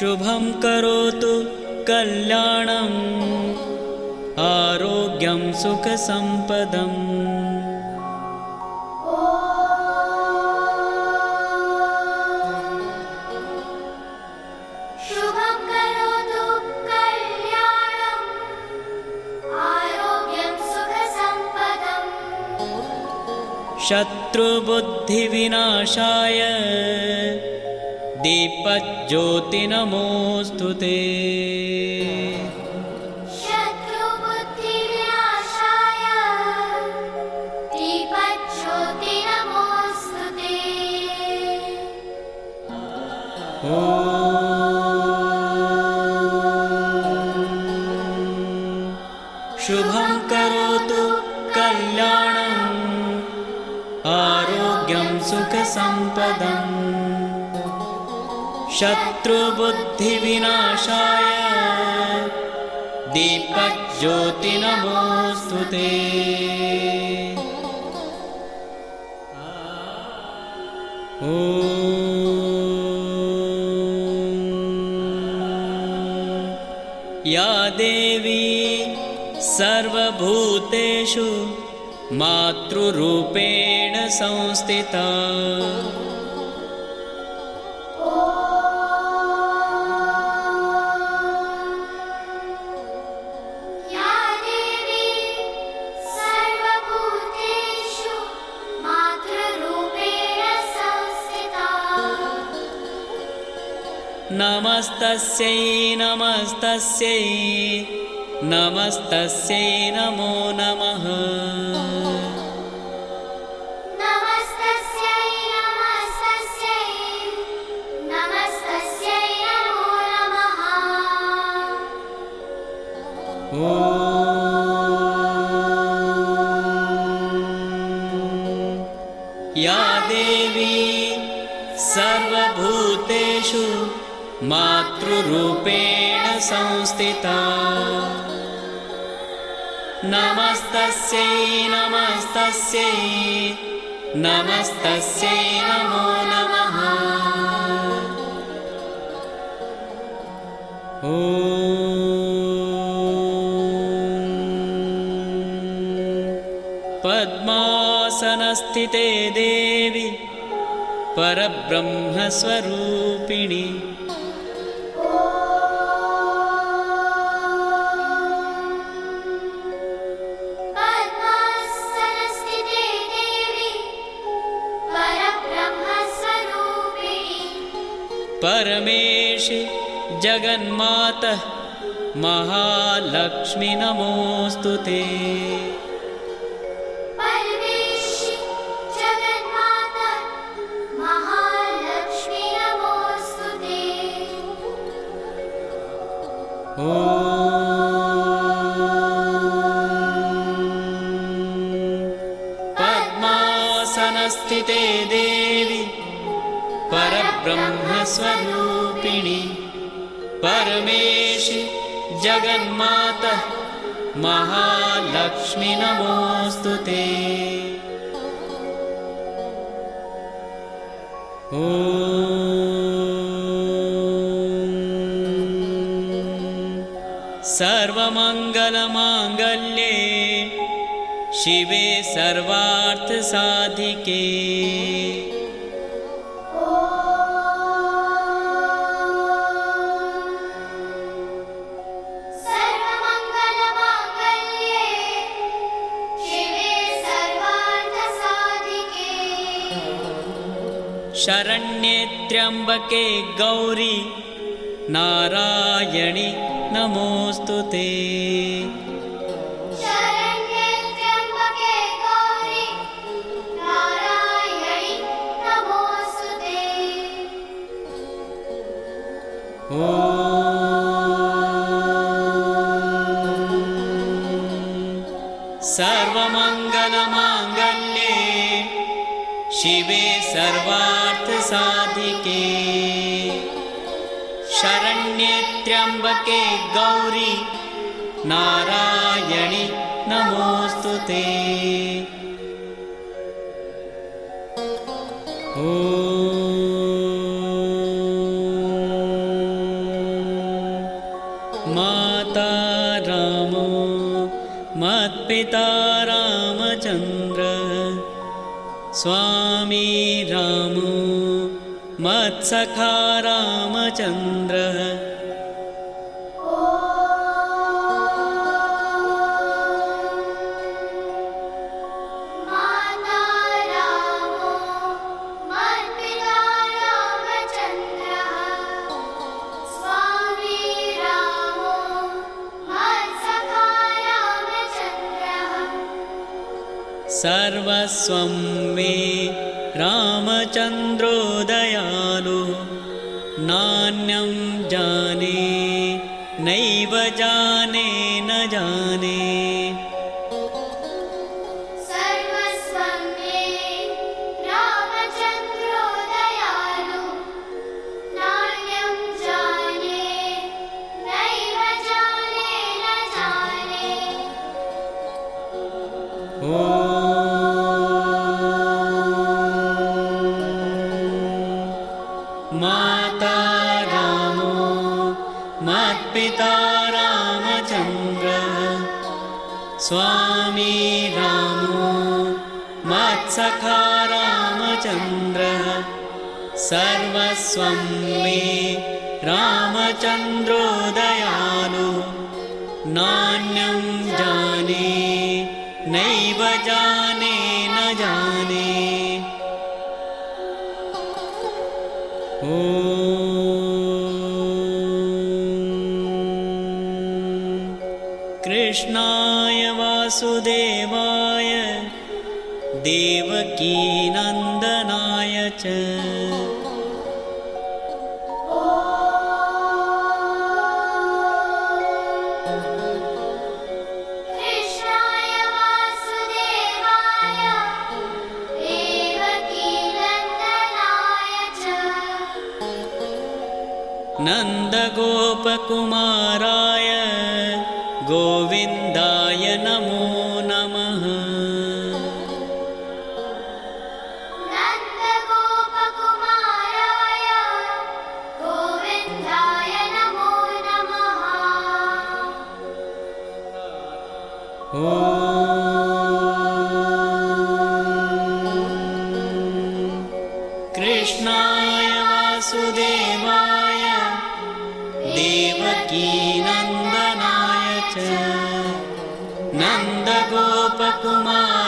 शुभं करोतु कल्याणम् आरोग्यं सुखसम्पदम् शत्रुबुद्धिविनाशाय। दीपज्योतिनमोऽस्तु ते। शुभं सुखसम्पदम्। शत्रुबुद्धिविनाशाय दीपज्योतिनमोऽस्तु ते। या देवी सर्वभूतेषु मातृरूपेण संस्थिता। नमस्तस्यै नमस्तस्यै नमस्तस्यै नमो नमः। या देवी सर्वभूतेषु मातृरूपेण संस्थिता नमस्तस्यै नमस्तस्यै। नमस्तस्यै नमो नमः। पद्मासनस्थिते देवि परब्रह्मस्वरूपिणि परमेशि जगन्मातः महालक्ष्मि नमोऽस्तु ते परब्रह्मस्वरूपिणि परमेशि जगन्मातः महालक्ष्मि नमोऽस्तु ते। सर्वमङ्गलमाङ्गल्ये शिवे सर्वार्थसाधिके शरण्ये त्र्यम्बके गौरी नारायणि नमोऽस्तु ते। सर्वमङ्गलमाङ्गल्ये शिवे सर्वार्थसाधिके। शरण्ये त्र्यम्बके गौरी नारायणि नमोऽस्तु ते। माता रामो मत्पिता रामचन्द्र स्वामी रामो मत्सखा रामचन्द्रः सर्वस्वं मे रामचन्द्रो दयालु नान्यं जाने नैव जाने न जाने माता रामो मत्पिता रामचन्द्र स्वामी रामो मत्सखा रामचन्द्रः सर्वस्वं मे रामचन्द्रो दयालु नान्यं जाने नैव जाने न जाने। कृष्णाय वासुदेवाय देवकीनन्दनाय च नन्दगोपकुमाराय गोविन्दाय नमो नमः। कृष्णाय वासुदेवाय देवकीनन्दनाय च नन्दगोपकुमाराय गोविन्द